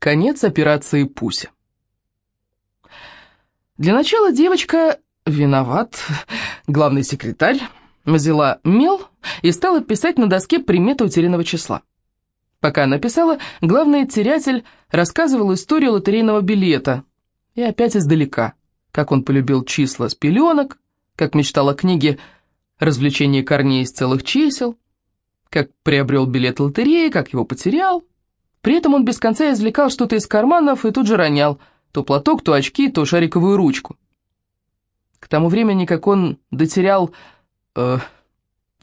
Конец операции «Пуся». Для начала девочка виноват, главный секретарь, взяла мел и стала писать на доске приметы утерянного числа. Пока она писала, главный терятель рассказывал историю лотерейного билета. И опять издалека, как он полюбил числа с пеленок, как мечтал о книге «Развлечение корней из целых чисел», как приобрел билет лотереи, как его потерял. При этом он без конца извлекал что-то из карманов и тут же ронял, то платок, то очки, то шариковую ручку. К тому времени, как он дотерял... Э,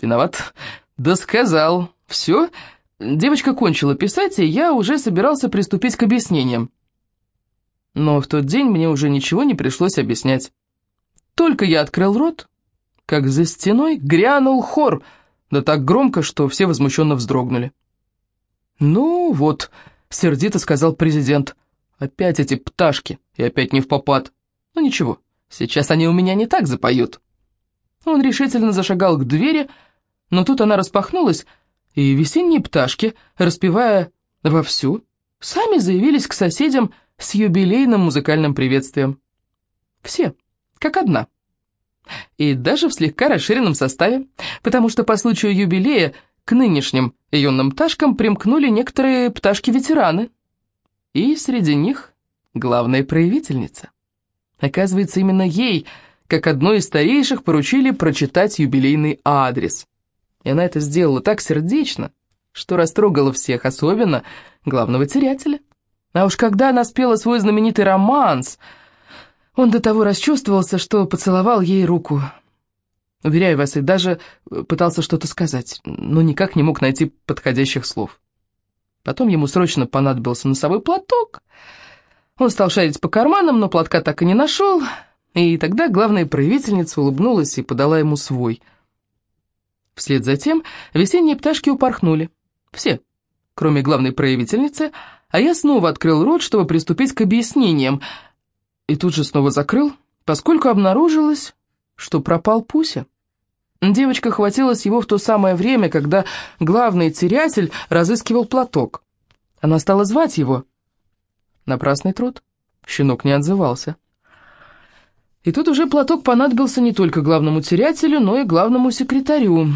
виноват, досказал. Все, девочка кончила писать, и я уже собирался приступить к объяснениям. Но в тот день мне уже ничего не пришлось объяснять. Только я открыл рот, как за стеной грянул хор, да так громко, что все возмущенно вздрогнули. «Ну вот», — сердито сказал президент, — «опять эти пташки, и опять не в попад. Ну ничего, сейчас они у меня не так запоют». Он решительно зашагал к двери, но тут она распахнулась, и весенние пташки, распевая вовсю, сами заявились к соседям с юбилейным музыкальным приветствием. Все как одна. И даже в слегка расширенном составе, потому что по случаю юбилея к нынешним юным пташкам примкнули некоторые пташки-ветераны. И среди них главная проявительница. Оказывается, именно ей, как одной из старейших, поручили прочитать юбилейный адрес. И она это сделала так сердечно, что растрогала всех, особенно главного терятеля. А уж когда она спела свой знаменитый романс — он до того расчувствовался, что поцеловал ей руку. Уверяю вас, и даже пытался что-то сказать, но никак не мог найти подходящих слов. Потом ему срочно понадобился носовой платок. Он стал шарить по карманам, но платка так и не нашел, и тогда главная проявительница улыбнулась и подала ему свой. Вслед за тем весенние пташки упорхнули. Все, кроме главной проявительницы, а я снова открыл рот, чтобы приступить к объяснениям — и тут же снова закрыл, поскольку обнаружилось, что пропал Пуся. Девочка хватилась его в то самое время, когда главный терятель разыскивал платок. Она стала звать его. Напрасный труд. Щенок не отзывался. И тут уже платок понадобился не только главному терятелю, но и главному секретарю.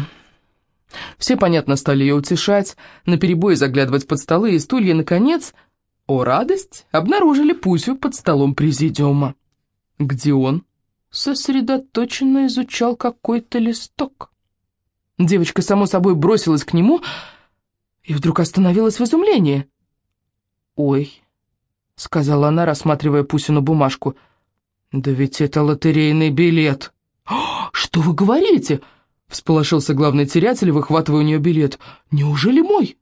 Все, понятно, стали ее утешать, наперебой заглядывать под столы и стулья, наконец, о, радость! Обнаружили Пусю под столом президиума, где он сосредоточенно изучал какой-то листок. Девочка, само собой, бросилась к нему и вдруг остановилась в изумлении. «Ой», — сказала она, рассматривая Пусину бумажку, — «да ведь это лотерейный билет». «Что вы говорите?» — всполошился главный терятель, выхватывая у нее билет. «Неужели мой?»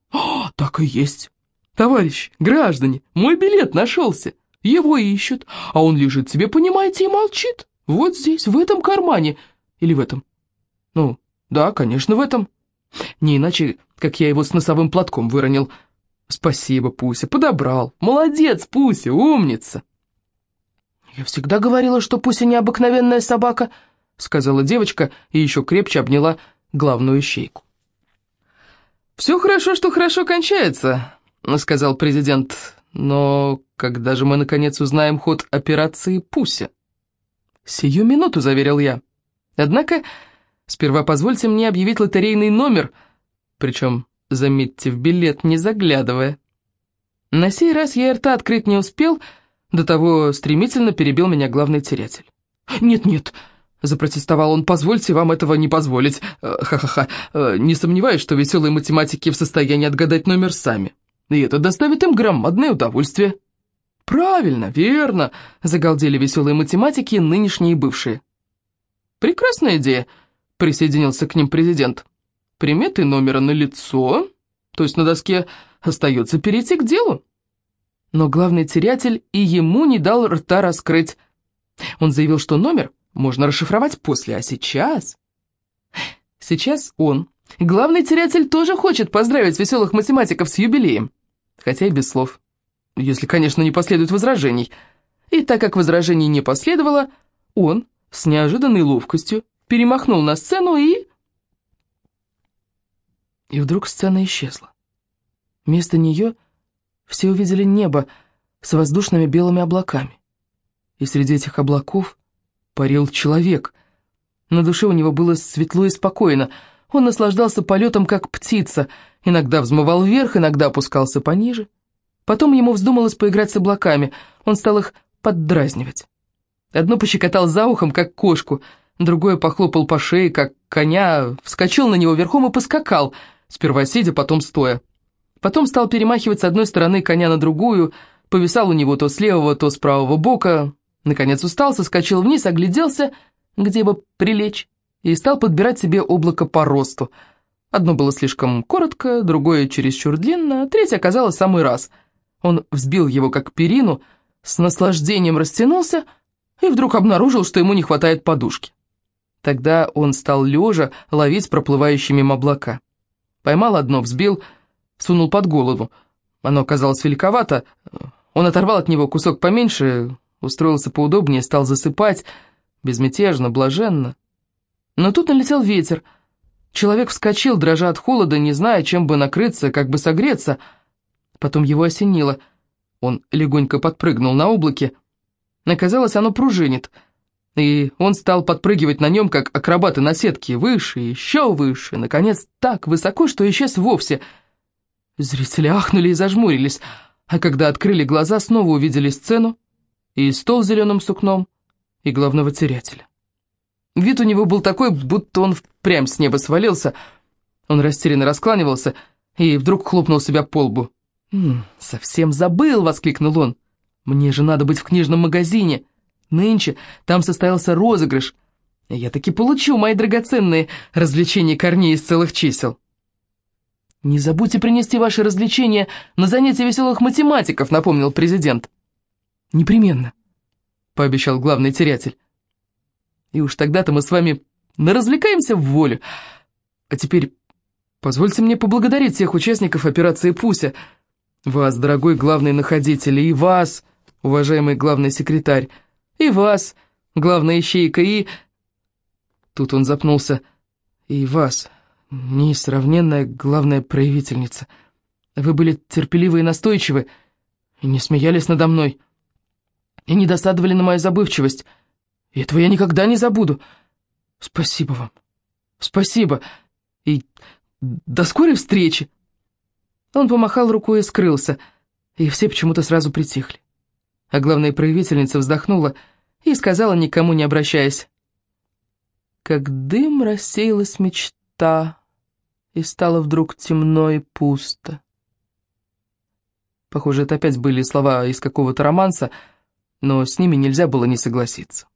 «Так и есть. «Товарищ, граждане, мой билет нашелся. Его ищут, а он лежит себе, понимаете, и молчит. Вот здесь, в этом кармане. Или в этом? Ну, да, конечно, в этом. Не иначе, как я его с носовым платком выронил. Спасибо, Пуся, подобрал. Молодец, Пуся, умница. Я всегда говорила, что Пуся необыкновенная собака, сказала девочка и еще крепче обняла главную щейку. «Все хорошо, что хорошо кончается», — сказал президент. «Но когда же мы, наконец, узнаем ход операции «Пуся»?» «Сию минуту», — заверил я. «Однако, сперва позвольте мне объявить лотерейный номер, причем, заметьте, в билет не заглядывая». На сей раз я рта открыть не успел, до того стремительно перебил меня главный терятель. «Нет-нет», — запротестовал он, — «позвольте вам этого не позволить. Э, ха-ха-ха, э, не сомневаюсь, что веселые математики в состоянии отгадать номер сами» и это доставит им громадное удовольствие». «Правильно, верно», — загалдели веселые математики, нынешние и бывшие. «Прекрасная идея», — присоединился к ним президент. «Приметы номера на лицо, то есть на доске остается перейти к делу». Но главный терятель и ему не дал рта раскрыть. Он заявил, что номер можно расшифровать после, а сейчас... Сейчас он, главный терятель, тоже хочет поздравить веселых математиков с юбилеем хотя и без слов, если, конечно, не последует возражений. И так как возражений не последовало, он с неожиданной ловкостью перемахнул на сцену и... И вдруг сцена исчезла. Вместо нее все увидели небо, с воздушными белыми облаками. И среди этих облаков парил человек. На душе у него было светло и спокойно. Он наслаждался полетом, как птица, иногда взмывал вверх, иногда опускался пониже. Потом ему вздумалось поиграть с облаками, он стал их поддразнивать. Одно пощекотал за ухом, как кошку, другое похлопал по шее, как коня, вскочил на него верхом и поскакал, сперва сидя, потом стоя. Потом стал перемахивать с одной стороны коня на другую, повисал у него то с левого, то с правого бока, наконец устал, соскочил вниз, огляделся, где бы прилечь, и стал подбирать себе облако по росту. Одно было слишком коротко, другое чересчур длинно, третье оказалось самый раз. Он взбил его как перину, с наслаждением растянулся и вдруг обнаружил, что ему не хватает подушки. Тогда он стал лежа ловить проплывающие мимо облака. Поймал одно, взбил, сунул под голову. Оно казалось великовато. Он оторвал от него кусок поменьше, устроился поудобнее, стал засыпать, безмятежно, блаженно. Но тут налетел ветер. Человек вскочил, дрожа от холода, не зная, чем бы накрыться, как бы согреться. Потом его осенило. Он легонько подпрыгнул на облаке. Оказалось, оно пружинит — и он стал подпрыгивать на нем, как акробаты на сетке, выше, еще выше, наконец, так высоко, что исчез вовсе. Зрители ахнули и зажмурились, а когда открыли глаза, снова увидели сцену, и стол с зеленым сукном, и главного терятеля. Вид у него был такой, будто он впрямь с неба свалился. Он растерянно раскланивался и вдруг хлопнул себя по лбу. «Совсем забыл!» — воскликнул он. «Мне же надо быть в книжном магазине!» Нынче там состоялся розыгрыш. Я таки получу мои драгоценные развлечения корней из целых чисел. «Не забудьте принести ваши развлечения на занятия веселых математиков», — напомнил президент. «Непременно», — пообещал главный терятель. «И уж тогда-то мы с вами наразвлекаемся в волю. А теперь позвольте мне поблагодарить всех участников операции «Пуся», вас, дорогой главный находитель, и вас, уважаемый главный секретарь, и вас, главная ищейка, и...» Тут он запнулся. «И вас, несравненная главная проявительница. Вы были терпеливы и настойчивы, и не смеялись надо мной, и не досадовали на мою забывчивость. И этого я никогда не забуду. Спасибо вам. Спасибо. И до скорой встречи!» Он помахал рукой и скрылся, и все почему-то сразу притихли. А главная проявительница вздохнула и сказала, никому не обращаясь. Как дым рассеялась мечта, и стало вдруг темно и пусто. Похоже, это опять были слова из какого-то романса, но с ними нельзя было не согласиться.